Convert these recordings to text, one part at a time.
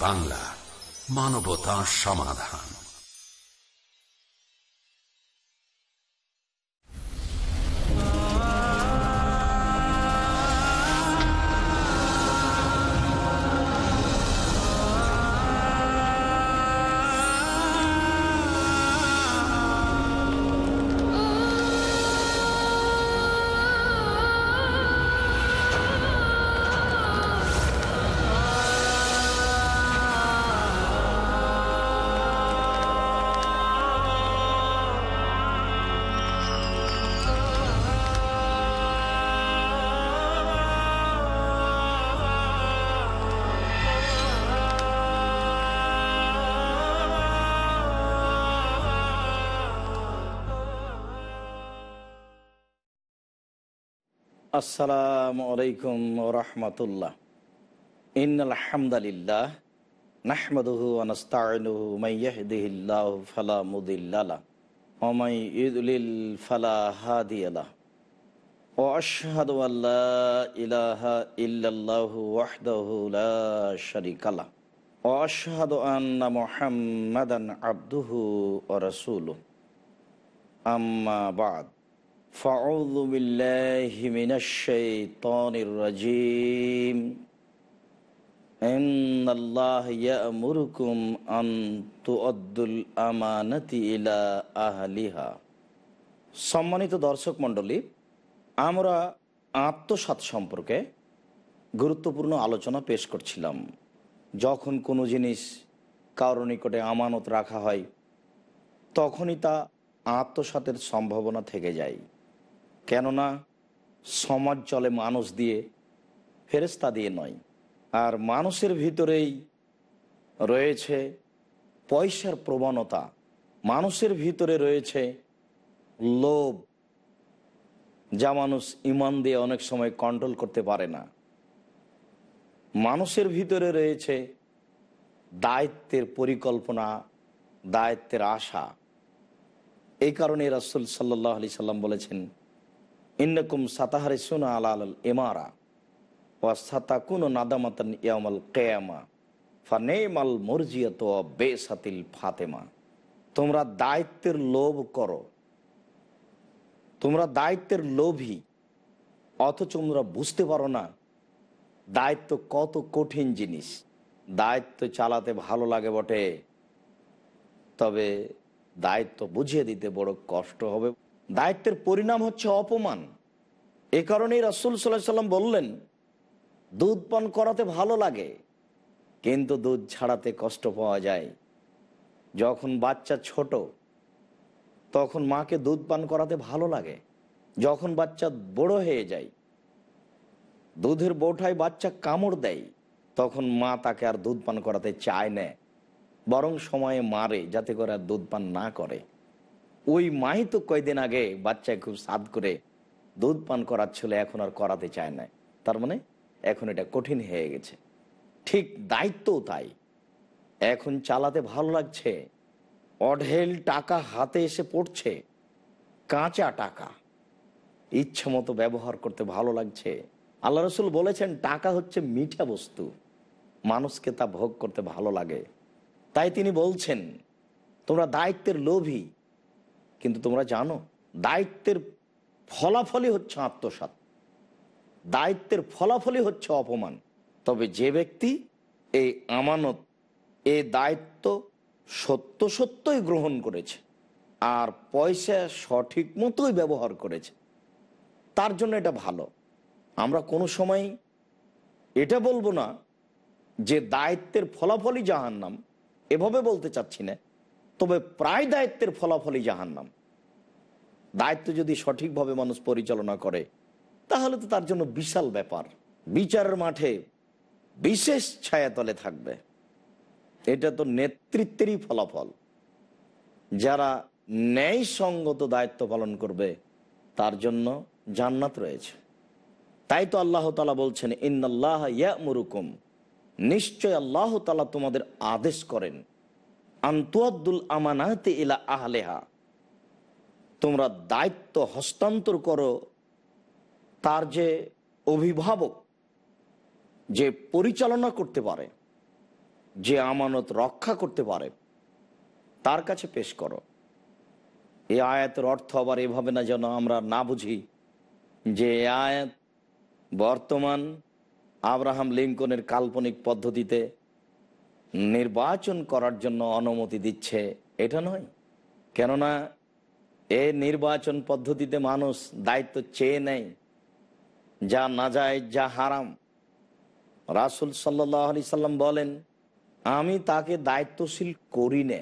বাংলা মানবতা সমাধান। আসসালামু আলাইকুম রহমতুল্লাহ। ইন্নাল হামদালিল্লাহ নাহমাদুহু আনাস্তাইনুহু মান ইয়াহদিহিল্লাহু ফালা মুদিল্লা লাহ ওয়া মান ইউদ্লিল ইল্লাল্লাহু ওয়াহদাহু লা শারীকা লাহ। ওয়া আশহাদু আন্না মুহাম্মাদান আবদুহু ওয়া বাদ। فأعوذ بالله من الشيطان الرجيم إن الله يأمركم أن تؤدوا الأمانة إلى أهلها সম্মানিত দর্শক মণ্ডলী আমরা আত্মসাত সম্পর্কে গুরুত্বপূর্ণ আলোচনা পেশ করছিলাম যখন কোনো জিনিস কারো নিকটে আমানত রাখা হয় তখনই তা আত্মসাতের সম্ভাবনা থেকে যায় কেননা সমাজ চলে মানুষ দিয়ে ফেরেস্তা দিয়ে নয়। আর মানুষের ভিতরেই রয়েছে পয়সার প্রবণতা। মানুষের ভিতরে রয়েছে লোভ। যা মানুষ ইমান দিয়ে অনেক সময় কন্ট্রোল করতে পারে না। মানুষের ভিতরে রয়েছে দায়িত্বের পরিকল্পনা, দায়িত্বের আশা। এই কারণে রাসুল সাল্লাহ আলি সাল্লাম বলেছেন ইন্নকুম সাতাহারে সুনা আলা আল এমারা ওয়া সাতাকুন নাদামাতান ইয়ামাল কেয়ামা ফানেমাল মর্জিয়াত বেসাতিল ফাতেমা তোমরা দায়িত্বের লোভ করো। তোমরা দায়িত্বের লোভী, অথচ তোমরা বুঝতে পারো না দায়িত্ব কত কঠিন জিনিস। দায়িত্ব চালাতে ভালো লাগে বটে, তবে দায়িত্ব বুঝিয়ে দিতে বড় কষ্ট হবে। দায়িত্বের পরিণাম হচ্ছে অপমান। এ কারণেই রাসুল সাল্লাহ সাল্লাম বললেন, দুধ পান করাতে ভালো লাগে, কিন্তু দুধ ছাড়াতে কষ্ট পাওয়া যায়। যখন বাচ্চা ছোট, তখন মাকে দুধ পান করাতে ভালো লাগে। যখন বাচ্চা বড় হয়ে যায়, দুধের বৌঠায় বাচ্চা কামড় দেয়, তখন মা তাকে আর দুধ পান করাতে চায় না, বরং সময়ে মারে, যাতে করে আর দুধ পান না করে। ওই মাই তো কয়দিন আগে বাচ্চায় খুব সাদ করে দুধ পান করার করাচ্ছিল, এখন আর করাতে চায় না তার মানে এখন এটা কঠিন হয়ে গেছে। ঠিক দায়িত্বও তাই। এখন চালাতে ভালো লাগছে। অঢেল টাকা হাতে এসে পড়ছে। কাঁচা টাকা। ইচ্ছা মতো ব্যবহার করতে ভালো লাগছে। আল্লাহ রসুল বলেছেন, টাকা হচ্ছে মিঠা বস্তু। মানুষকে তা ভোগ করতে ভালো লাগে। তাই তিনি বলছেন, তোমরা দায়িত্বের লোভী। কিন্তু তোমরা জানো, দায়িত্বের ফলাফলই হচ্ছে আত্মসাত দায়িত্বের ফলাফলই হচ্ছে অপমান। তবে যে ব্যক্তি এই আমানত, এ দায়িত্ব সত্য সত্যই গ্রহণ করেছে আর পয়সা সঠিক মতোই ব্যবহার করেছে, তার জন্য এটা ভালো। আমরা কোনো সময় এটা বলব না যে দায়িত্বের ফলাফলই জাহান্নাম। এভাবে বলতে চাচ্ছি না। তবে প্রায় দায়িত্বের ফলাফলই জাহান্নাম। দায়িত্ব যদি সঠিকভাবে মানুষ পরিচালনা করে, তাহলে তো তার জন্য বিশাল ব্যাপার। বিচারের মাঠে বিশেষ ছায়াতলে থাকবে। এটা তো নেতৃত্বেরই ফলাফল। যারা ন্যায়সঙ্গত দায়িত্ব পালন করবে, তার জন্য জান্নাত রয়েছে। তাই তো আল্লাহ তালা বলছেন ইন্নআল্লাহ ইয়ামুরুকুম। নিশ্চয় আল্লাহ তালা তোমাদের আদেশ করেন। আন্তুয়াদ্দুল আমানাতে ইলা আহলেহা। তোমরা দায়িত্ব হস্তান্তর করো তার যে অভিভাবক, যে পরিচালনা করতে পারে, যে আমানত রক্ষা করতে পারে, তার কাছে পেশ করো। এই আয়াতের অর্থ আবার এভাবে না যেন আমরা না বুঝি যে আয়াত বর্তমান আব্রাহাম লিঙ্কনের কাল্পনিক পদ্ধতিতে নির্বাচন করার জন্য অনুমতি দিচ্ছে, এটা নয়। কেননা এ নির্বাচন পদ্ধতিতে মানুষ দায়িত্ব চেয়ে নেয়, যা না যায়, যা হারাম। রাসুল সাল্লাহ সাল্লাম বলেন, আমি তাকে দায়িত্বশীল করি নে,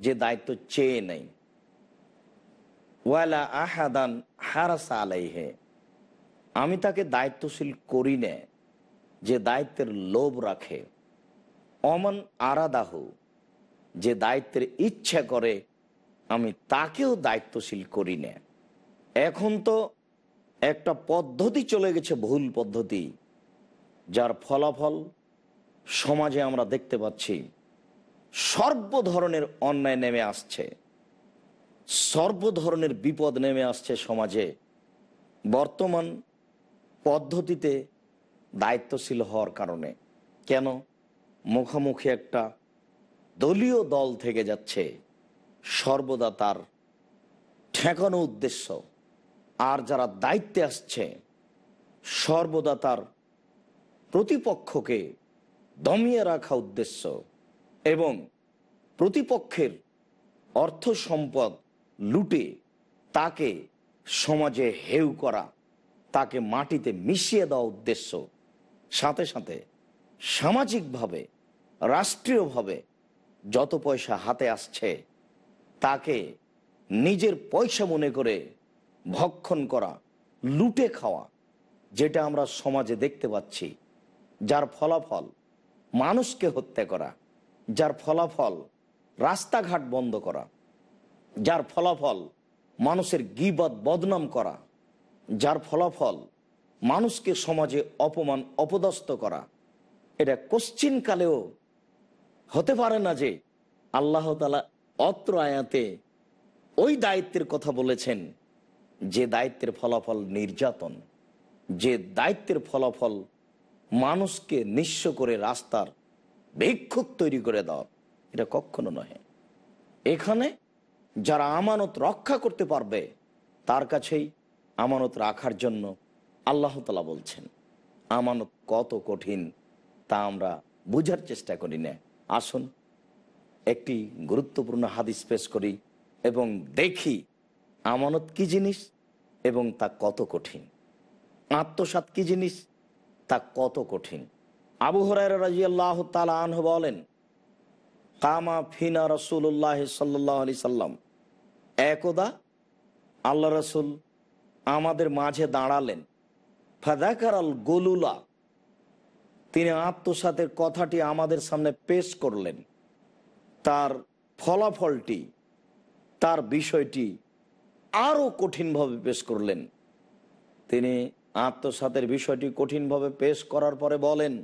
যে দায়িত্ব চেয়ে নেই ওয়ালা আহাদান হারাসা আলাইহে, আমি তাকে দায়িত্বশীল করি নে, যে দায়িত্বের লোভ রাখে। অমন আরাদাহু যে দায়িত্বের ইচ্ছা করে, আমি তাকেও দায়িত্বশীল করি না। এখন তো একটা পদ্ধতি চলে গেছে, ভুল পদ্ধতি, যার ফলাফল সমাজে আমরা দেখতে পাচ্ছি। সর্ব ধরনের অন্যায় নেমে আসছে, সর্ব ধরনের বিপদ নেমে আসছে সমাজে। বর্তমান পদ্ধতিতে দায়িত্বশীল হওয়ার কারণে। কেন? মুখোমুখি একটা দলীয় দল থেকে যাচ্ছে সর্বদা তার ঠেকানো উদ্দেশ্য। আর যারা দায়িত্বে আসছে, সর্বদা তার প্রতিপক্ষকে দমিয়ে রাখা উদ্দেশ্য এবং প্রতিপক্ষের অর্থ সম্পদ লুটে তাকে সমাজে হেউ করা, তাকে মাটিতে মিশিয়ে দেওয়া উদ্দেশ্য। সাথে সাথে সামাজিকভাবে, রাষ্ট্রীয়ভাবে যত পয়সা হাতে আসছে, তাকে নিজের পয়সা মনে করে ভক্ষণ করা, লুটে খাওয়া, যেটা আমরা সমাজে দেখতে পাচ্ছি, যার ফলাফল মানুষকে হত্যা করা, যার ফলাফল রাস্তাঘাট বন্ধ করা, যার ফলাফল মানুষের গিবদ বদনাম করা, যার ফলাফল মানুষকে সমাজে অপমান, অপদস্থ করা এটা কালেও হতে পারে না যে আল্লাহ তালা অত্র আয়াতে ওই দায়িত্বের কথা বলেছেন, যে দায়িত্বের ফলাফল নির্যাতন, যে দায়িত্বের ফলাফল মানুষকে নিঃস্ব করে রাস্তার ভিক্ষুক তৈরি করে দেওয়া, এটা কখনো নহে। এখানে যারা আমানত রক্ষা করতে পারবে, তার কাছেই আমানত রাখার জন্য আল্লাহ তালা বলছেন, আমানত কত কঠিন তা আমরা বুঝার চেষ্টা করি না। আসুন, একটি গুরুত্বপূর্ণ হাদিস পেশ করি এবং দেখি আমানত কি জিনিস এবং তা কত কঠিন। আত্মসাত কি জিনিস, তা কত কঠিন। আবু হরাই রাজি আল্লাহ আনহ বলেন, কামা ফিনা রসুল্লাহ সাল্লাহ আলি সাল্লাম। একদা আল্লাহ রসুল আমাদের মাঝে দাঁড়ালেন। ফাদাকার আল গোলুলা তিনি আত্মসাতের কথাটি আমাদের সামনে পেশ করলেন। তার ফলাফলটি, তার বিষয়টি আরও কঠিনভাবে পেশ করলেন। তিনি আত্মসাতের বিষয়টি কঠিনভাবে পেশ করার পরে বলেন,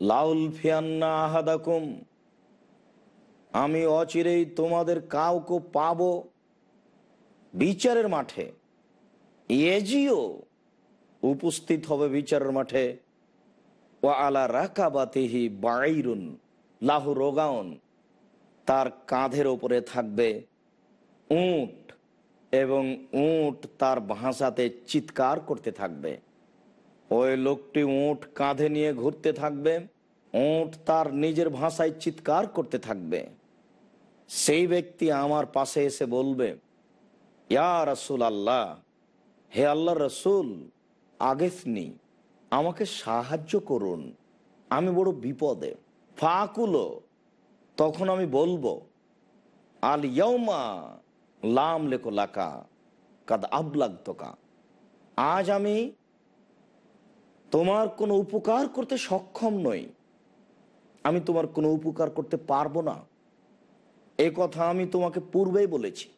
লাউল ফিয়ান্না আহাদাকুম, আমি অচিরেই তোমাদের কাউকে পাব বিচারের মাঠে। এজিও উপস্থিত হবে বিচারের মাঠে ও আলা রাকাবাতিহি বাইরুন লাহু রোগাউন। তার কাঁধের ওপরে থাকবে উট এবং উট তার ভাষাতে চিৎকার করতে থাকবে। ওই লোকটি উট কাঁধে নিয়ে ঘুরতে থাকবে, উট তার নিজের ভাষায় চিৎকার করতে থাকবে। সেই ব্যক্তি আমার পাশে এসে বলবে, ইয়া রসুল আল্লাহ হে আল্লাহ রসুল আগেসনি আমাকে সাহায্য করুন। আমি বড় বিপদে। ফাকুলো। তখন আমি বলব, আল ইয়মা লাম লেখো লাকা, কাদ আবলাগ তোকা আজ আমি তোমার কোনো উপকার করতে সক্ষম নই। আমি তোমার কোনো উপকার করতে পারব না। এ কথা আমি তোমাকে পূর্বেই বলেছি।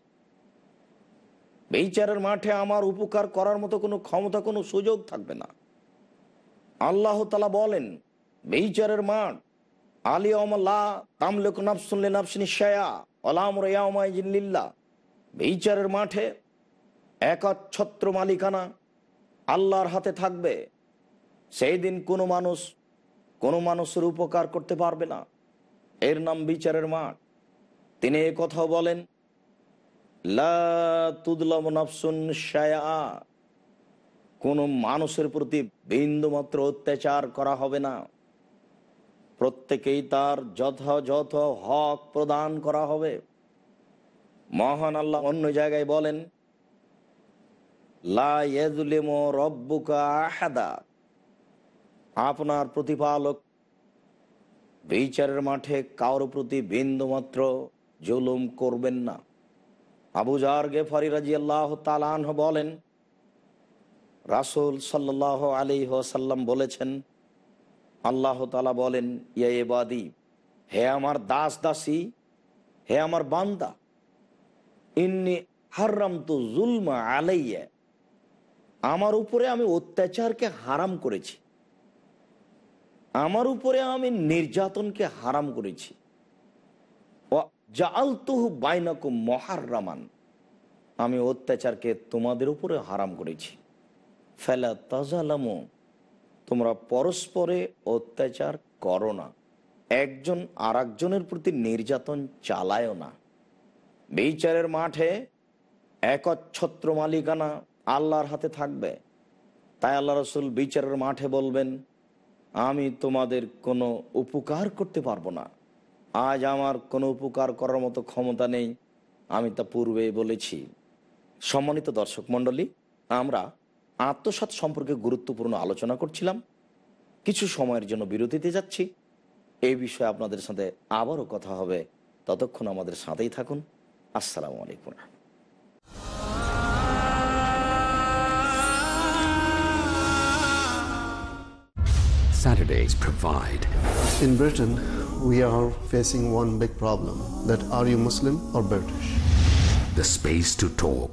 বিচারের মাঠে আমার উপকার করার মতো কোনো ক্ষমতা, কোনো সুযোগ থাকবে না। আল্লাহ তালা বলেন বিচারের মাঠ আলী অমল্লা তামলেক নাফসুল্লে নাফসিনী শায়া অলাম রেয়াউমাইজিল্লা বিচারের মাঠে একচ্ছত্র মালিকানা আল্লাহর হাতে থাকবে। সেই দিন কোনো মানুষ, কোনো মানুষের উপকার করতে পারবে না। এর নাম বিচারের মাঠ। তিনি এ বলেন, লা তুদলাম নাফসুন শায়া কোনো মানুষের প্রতি বিন্দুমাত্র অত্যাচার করা হবে না। প্রত্যেকেই তার যথাযথ হক প্রদান করা হবে। মহান আল্লাহ অন্য জায়গায় বলেন আপনার প্রতিপালক বিচারের মাঠে কারোর প্রতি বিন্দুমাত্র জুলুম করবেন না। আবু জার গেফারি রাজি আল্লাহ তালান বলেন রাসুল সাল্লাহ আলী সাল্লাম বলেছেন, আল্লাহ তালা বলেন, ইয়া হে আমার দাস দাসী হে আমার বান্দা, ইন্নি হারাম তো জুলমা আলাইয়া, আমার উপরে আমি অত্যাচারকে হারাম করেছি। আমার উপরে আমি নির্যাতনকে হারাম করেছি। জালতুহু বাইনাকু মহারামান আমি অত্যাচারকে তোমাদের উপরে হারাম করেছি। ফেলা তাজালামো, তোমরা পরস্পরে অত্যাচার করো না। একজন আর প্রতি নির্যাতন চালায়ও না। বিচারের মাঠে একচ্ছত্র মালিকানা আল্লাহর হাতে থাকবে। তাই আল্লাহ রসুল বিচারের মাঠে বলবেন, আমি তোমাদের কোনো উপকার করতে পারব না। আজ আমার কোনো উপকার করার মতো ক্ষমতা নেই। আমি তা পূর্বে বলেছি। সম্মানিত দর্শক মণ্ডলী, আমরা আত্মসাত সম্পর্কে গুরুত্বপূর্ণ আলোচনা করছিলাম কিছু সময়ের জন্য বিরতিতে যাচ্ছি এই বিষয়ে আপনাদের সাথে আবারও কথা হবে ততক্ষণ আমাদের সাথেই থাকুন আসসালামু আলাইকুম Saturdays provide. In Britain, we are facing one big problem that are you Muslim or British? The space to talk.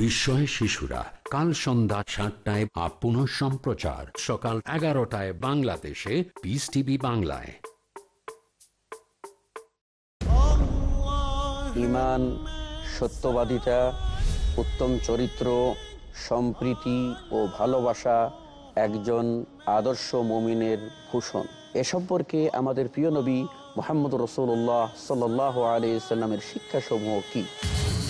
বিস্ময় শিশুরা কাল সন্ধ্যা সাতটায় আপন সম্প্রচার, সকাল এগারোটায় বাংলাদেশে পিস টিভি বাংলায়। ইমান, সত্যবাদিতা, উত্তম চরিত্র, সম্প্রীতি ও ভালোবাসা একজন আদর্শ মমিনের ভূষণ। এ সম্পর্কে আমাদের প্রিয় নবী মোহাম্মদ রসুল্লাহ সাল আলি সাল্লামের শিক্ষাসমূহ কি?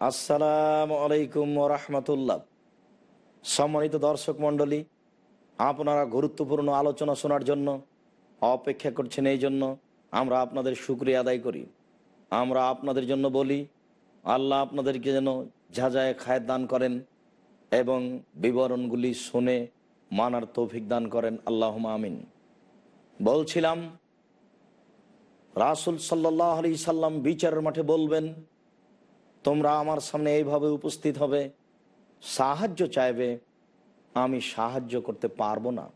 আসসালামু আলাইকুম রহমতুল্লাহ সম্মানিত দর্শক মণ্ডলী, আপনারা গুরুত্বপূর্ণ আলোচনা শোনার জন্য, অপেক্ষা করছেন এই জন্য আমরা আপনাদের শুক্রিয়া আদায় করি। আমরা আপনাদের জন্য বলি, আল্লাহ আপনাদেরকে যেন ঝাঁঝায় খায় দান করেন এবং বিবরণগুলি শুনে মানার তৌফিক দান করেন। আল্লাহ আমিন। বলছিলাম, রাসুল সাল্লাহ আলি সাল্লাম বিচারের মাঠে বলবেন তোমরা আমার সামনে এইভাবে উপস্থিত হবে, সাহায্য চাইবে, আমি সাহায্য করতে পারব না।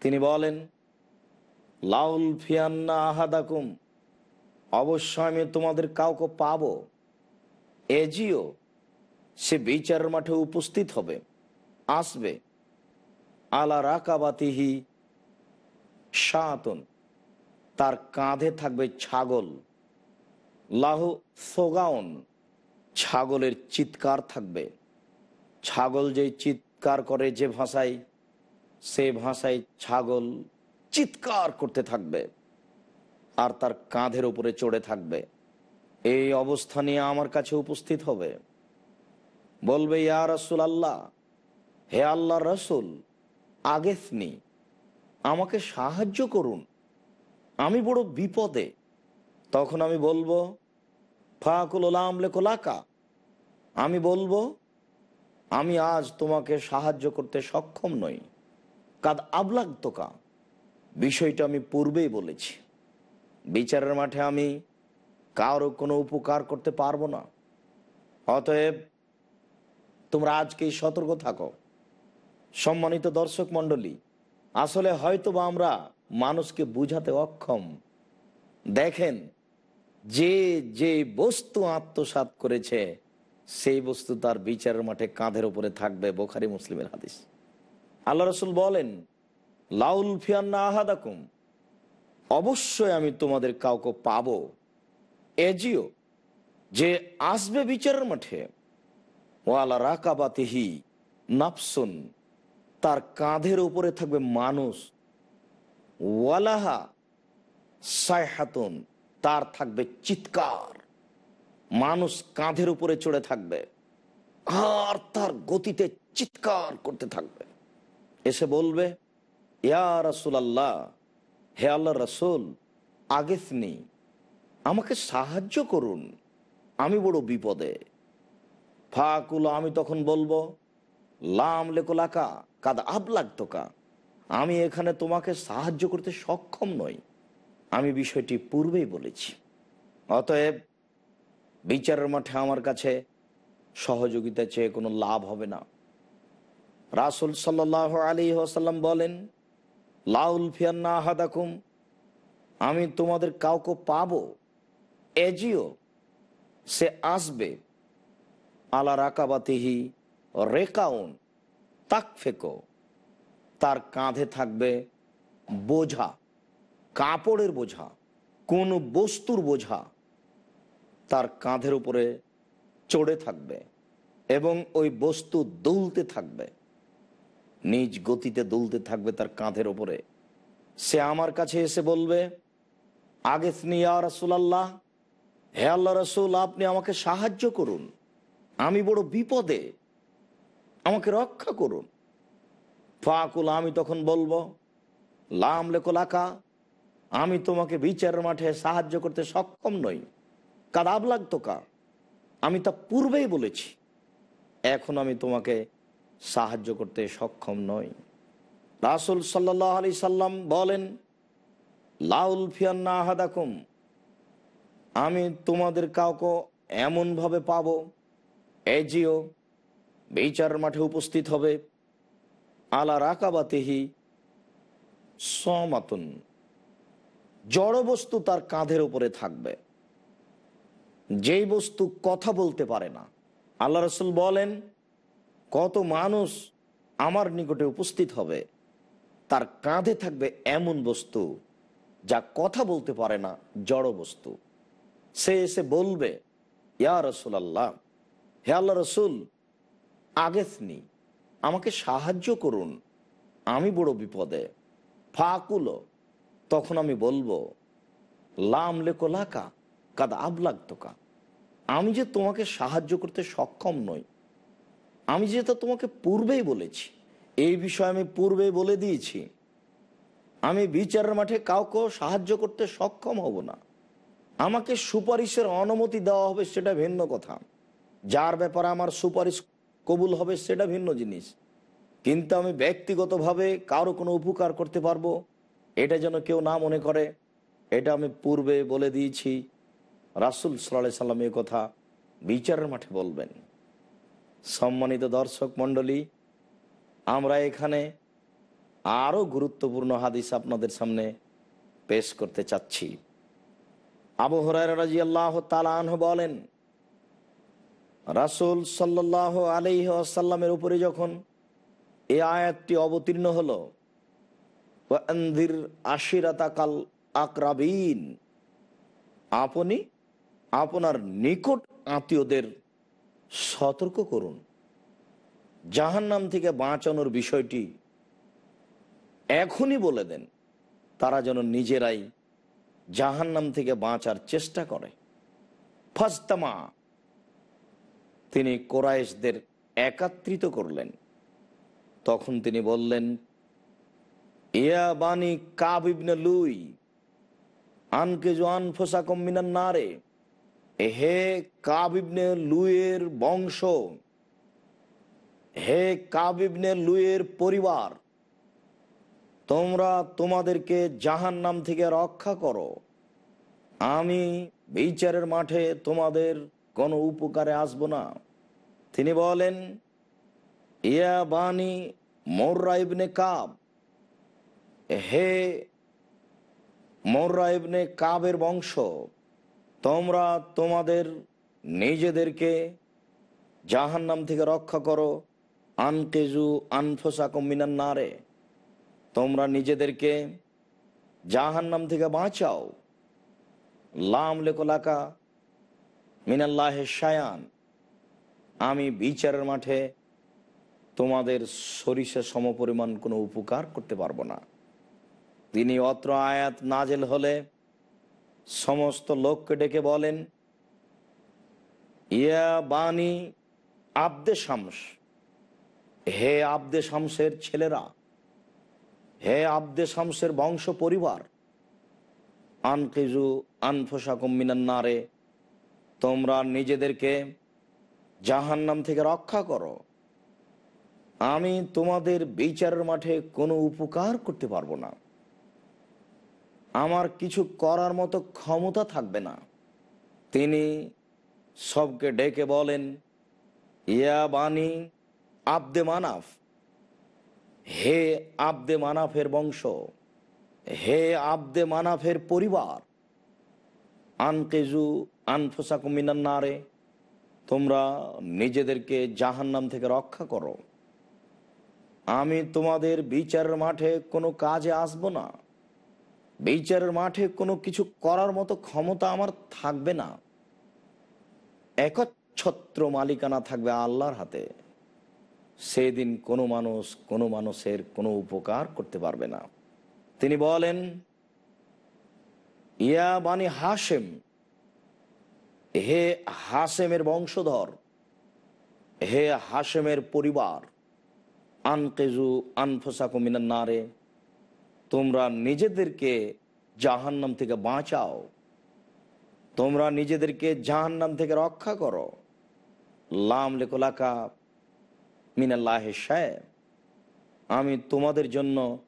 তিনি বলেন লাউল ফিয়ান্না আহাদাকুম অবশ্য আমি তোমাদের কাউকে পাব। এজিও সে বিচারের মাঠে উপস্থিত হবে, আসবে। আলা রাকাবাতিহি শাতন, তার কাঁধে থাকবে ছাগল। লাহু সোগাউন ছাগলের চিৎকার থাকবে। ছাগল যেই চিৎকার করে, যে ভাষায়, সে ভাষায় ছাগল চিৎকার করতে থাকবে আর তার কাঁধের উপরে চড়ে থাকবে। এই অবস্থা নিয়ে আমার কাছে উপস্থিত হবে। বলবে, ইয়া রসুল আল্লাহ হে আল্লাহ রসুল আগেসনি আমাকে সাহায্য করুন, আমি বড় বিপদে। তখন আমি বলব ফাকুল ওলাম লেকোলাকা আমি বলব, আমি আজ তোমাকে সাহায্য করতে সক্ষম নই। কাদ আবলাগ তোকা, বিষয়টা আমি পূর্বেই বলেছি। বিচারের মাঠে আমি কারও কোনো উপকার করতে পারব না। অতএব তোমরা আজকেই সতর্ক থাকো। সম্মানিত দর্শক মণ্ডলী, আসলে হয়তো বা আমরা মানুষকে বুঝাতে অক্ষম। দেখেন, যে যে বস্তু আত্মসাত করেছে সেই বস্তু তার বিচারের মাঠে কাঁধের উপরে থাকবে, বোখারি মুসলিমের হাদিস। আল্লাহ রসুল বলেন, লাউল ফিয়ান্না আহাদাকুম। অবশ্যই আমি তোমাদের কাউকে পাবো। এজিও যে আসবে বিচারের মাঠে। ওয়ালা রাকাবাতিহি নাফসুন, তার কাঁধের উপরে থাকবে মানুষ। ওয়ালাহা সায়হাতুন তার থাকবে চিৎকার। মানুষ কাঁধের উপরে চড়ে থাকবে, আর তার গতিতে চিৎকার করতে থাকবে। এসে বলবে, ইয়া রসুল আল্লাহ হে আল্লাহ রসুল, আগেসনি, আমাকে সাহায্য করুন, আমি বড় বিপদে। ফাকুল, আমি তখন বলব, লাম লেকোলাকা, কাদ আবলাগ তোকা আমি এখানে তোমাকে সাহায্য করতে সক্ষম নই, আমি বিষয়টি পূর্বেই বলেছি। অতএব বিচারের মাঠে আমার কাছে সহযোগিতা চেয়ে কোনো লাভ হবে না। রাসুল সাল্লাহ আলী আসাল্লাম বলেন, লাউল ফিয়ান্না আহাদাকুম, আমি তোমাদের কাউকে পাবো এজিও সে আসবে, আলা রাকাবাতিহি রেকাউন, তাক ফেকো, তার কাঁধে থাকবে বোঝা, কাপড়ের বোঝা, কোন বস্তুর বোঝা তার কাঁধের উপরে চড়ে থাকবে এবং ওই বস্তু দুলতে থাকবে। নিজ গতিতে দুলতে থাকবে তার কাঁধের উপরে। সে আমার কাছে এসে বলবে, আগে রসুল আল্লাহ হে আল্লাহ রসুল, আপনি আমাকে সাহায্য করুন। আমি বড় বিপদে আমাকে রক্ষা করুন। ফাকুল, আমি তখন বলব, লাম লেকোলাকা, আমি তোমাকে বিচারের মাঠে সাহায্য করতে সক্ষম নই। কাদাব লাগতো কা? আমি তা পূর্বেই বলেছি। এখন আমি তোমাকে সাহায্য করতে সক্ষম নই। রাসুল সাল্লাহ আলি সাল্লাম বলেন, লাউল ফিয়ান্না আহাদাকুম। আমি তোমাদের কাউকে এমনভাবে পাবো, এজিও বিচার মাঠে উপস্থিত হবে। আলা রাকাবাতেহি সমাতুন জড় বস্তু তার কাঁধের উপরে থাকবে। যেই বস্তু কথা বলতে পারে না। আল্লাহ রসুল বলেন, কত মানুষ আমার নিকটে উপস্থিত হবে, তার কাঁধে থাকবে এমন বস্তু যা কথা বলতে পারে না, জড় বস্তু। সে এসে বলবে, ইয়া রসুল আল্লাহ হে আল্লাহ রসুল আগেসনি আমাকে সাহায্য করুন, আমি বড় বিপদে। ফাকুলো, তখন আমি বলব, লাম লেকো লাকা কাদা আবলাগ তোকা। আমি যে তোমাকে সাহায্য করতে সক্ষম নই, আমি যেটা তোমাকে পূর্বেই বলেছি, এই বিষয়ে আমি পূর্বে বলে দিয়েছি। আমি বিচারের মাঠে কাউকে সাহায্য করতে সক্ষম হব না। আমাকে সুপারিশের অনুমতি দেওয়া হবে সেটা ভিন্ন কথা। যার ব্যাপারে আমার সুপারিশ কবুল হবে সেটা ভিন্ন জিনিস। কিন্তু আমি ব্যক্তিগতভাবে কারও কোনো উপকার করতে পারব, এটা যেন কেউ না মনে করে, এটা আমি পূর্বে বলে দিয়েছি। রাসুল সাল্লাহ সাল্লাম এ কথা বিচারের মাঠে বলবেন। সম্মানিত দর্শক মণ্ডলী, আমরা এখানে আরও গুরুত্বপূর্ণ হাদিস আপনাদের সামনে পেশ করতে চাচ্ছি। আবু হরাই আল্লাহ বলেন, রাসুল সাল্লাহ আলি আসাল্লামের উপরে যখন এই আয়াতটি অবতীর্ণ হলো আশিরাতাকাল আকরাবিন আপনি আপনার নিকট আত্মীয়দের সতর্ক করুন। জাহান নাম থেকে বাঁচানোর বিষয়টি এখনই বলে দেন। তারা যেন নিজেরাই জাহান নাম থেকে বাঁচার চেষ্টা করে। ফাস্তামা তিনি কোরাইশদের একাত্রিত করলেন। তখন তিনি বললেন, ইয়া বানি কাবিবনে লুই আনকে জোয়ান ফোসা কম্বিনার না রে হে কাবিবনে লুয়ের বংশ, হে কাবিবনে লুয়ের পরিবার, তোমরা তোমাদেরকে জাহান নাম থেকে রক্ষা করো। আমি বিচারের মাঠে তোমাদের কোনো উপকারে আসব না। তিনি বলেন, ইয়া বানি মোর্রা ইবনে কাব, হে মোর্রা ইবনে কাবের বংশ তোমরা তোমাদের নিজেদেরকে জাহান নাম থেকে রক্ষা করো। আনকেজু আনফোসা কমিনান নারে। তোমরা নিজেদেরকে জাহান নাম থেকে বাঁচাও। লাম লেকোলাকা মিনাল্লাহ শায়ান। আমি বিচারের মাঠে তোমাদের সরিষা সমপরিমাণ কোনো উপকার করতে পারব না। তিনি অত্র আয়াত নাজেল হলে সমস্ত লোককে ডেকে বলেন, ইয়া বাণী আব্দে শামস, হে আব্দে শামসের ছেলেরা, হে আব্দে শামসের বংশ পরিবার, আনকিজু আনফোসা কম্বিনান্নারে তোমরা নিজেদেরকে জাহান্নাম থেকে রক্ষা করো। আমি তোমাদের বিচারের মাঠে কোনো উপকার করতে পারব না। আমার কিছু করার মতো ক্ষমতা থাকবে না। তিনি সবকে ডেকে বলেন, ইয়া বাণী আব্দে মানাফ, হে আব্দে মানাফের বংশ, হে আব্দে মানাফের পরিবার আনকেজু আনফোসাকুমিনান্নারে তোমরা নিজেদেরকে জাহান্নাম থেকে রক্ষা করো। আমি তোমাদের বিচারের মাঠে কোনো কাজে আসব না। বিচারের মাঠে কোনো কিছু করার মতো ক্ষমতা আমার থাকবে না। একচ্ছত্র মালিকানা থাকবে আল্লাহর হাতে। সেদিন কোনো মানুষ কোনো মানুষের কোনো উপকার করতে পারবে না। তিনি বলেন, ইয়া বানি হাসেম হে হাসেমের বংশধর, হে হাসেমের পরিবার, আনকেজু আনফোসাকুমিনার নারে তোমরা নিজেদেরকে জাহান্নাম থেকে বাঁচাও। তোমরা নিজেদেরকে জাহান্নাম থেকে রক্ষা করো। লাম লেকোলাকা মিনাল্লাহ সাহেব আমি তোমাদের জন্য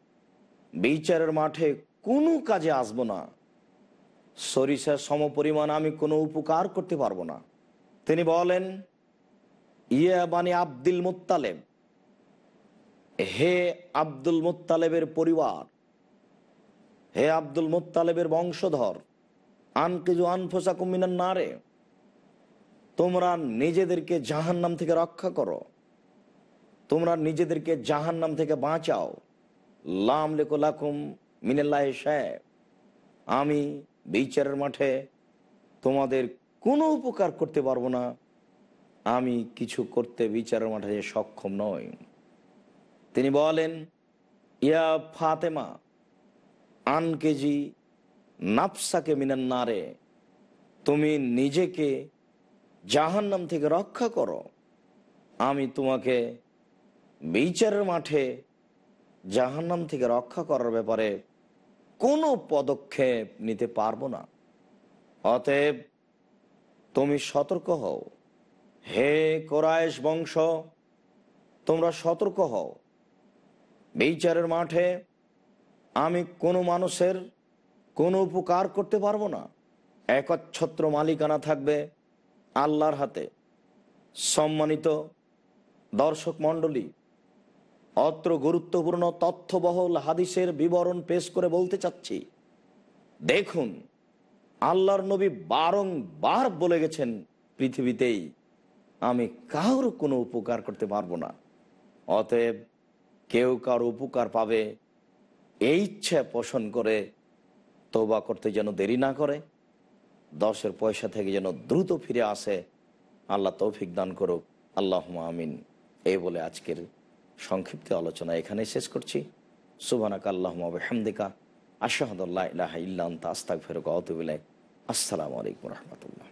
বিচারের মাঠে কোনো কাজে আসব না। সরিষার সমপরিমাণ আমি কোনো উপকার করতে পারব না। তিনি বলেন, ইয়া বানি আব্দুল মুতালেব হে আব্দুল মুতালেবের পরিবার হে আব্দুল মুতালেবের বংশধর আন আনকিজু আনফোসা কুমিনার নারে, তোমরা নিজেদেরকে জাহান্নাম থেকে রক্ষা করো। তোমরা নিজেদেরকে জাহান্নাম থেকে বাঁচাও। লাম লেকুম মিনাল্লাহ সাহেব আমি বিচারের মাঠে তোমাদের কোনো উপকার করতে পারব না। আমি কিছু করতে বিচারের মাঠে সক্ষম নই। তিনি বলেন, ইয়া ফাতেমা আন কেজি নাফসাকে মিনান নারে, তুমি নিজেকে জাহান্নাম থেকে রক্ষা করো। আমি তোমাকে বিচারের মাঠে জাহান্নাম থেকে রক্ষা করার ব্যাপারে কোনো পদক্ষেপ নিতে পারব না। অতএব তুমি সতর্ক হও। হে কোরায়েশ বংশ, তোমরা সতর্ক হও। বিচারের মাঠে আমি কোনো মানুষের কোনো উপকার করতে পারব না। একচ্ছত্র মালিকানা থাকবে আল্লাহর হাতে। সম্মানিত দর্শক মণ্ডলী, অত্র গুরুত্বপূর্ণ তথ্যবহল হাদিসের বিবরণ পেশ করে বলতে চাচ্ছি, দেখুন, আল্লাহর নবী বারংবার বলে গেছেন, পৃথিবীতেই আমি কারোর কোনো উপকার করতে পারব না। অতএব কেউ কারও উপকার পাবে এই ইচ্ছা পোষণ করে তোবা করতে যেন দেরি না করে, দশের পয়সা থেকে যেন দ্রুত ফিরে আসে, আল্লাহ তৌফিক দান করুক। আল্লাহ আমিন। এই বলে আজকের সংক্ষিপ্ত আলোচনা এখানে শেষ করছি। সুবানাক আল্লাহ হামদিকা আশাহদুল্লাহ ইলাহা ইল্লা আনতা ফেরুক ওয়া আসসালামু আলাইকুম রহমতুল্লাহ।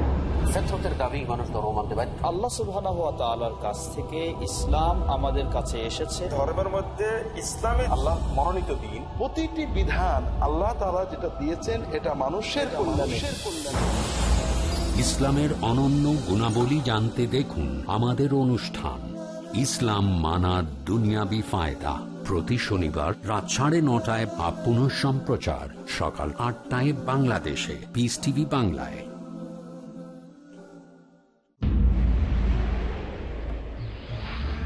ফেতরতের দাবি মানুষ ধর্ম মানতে বাধ্য। আল্লাহ সুবহানাহু ওয়া তাআলার কাছ থেকে ইসলাম আমাদের কাছে এসেছে। ধর্মের মধ্যে ইসলামী আল্লাহ মনোনীত দিন। প্রতিটি বিধান আল্লাহ তাআলা যেটা দিয়েছেন এটা মানুষের কল্যাণে। ইসলামের অনন্য গুণাবলী জানতে দেখুন আমাদের অনুষ্ঠান ইসলাম মানার দুনিয়াবি ফায়দা প্রতি শনিবার রাত সাড়ে নটায় বা পুনঃ সম্প্রচার সকাল আটটায় বাংলাদেশে পিস টিভি বাংলায়।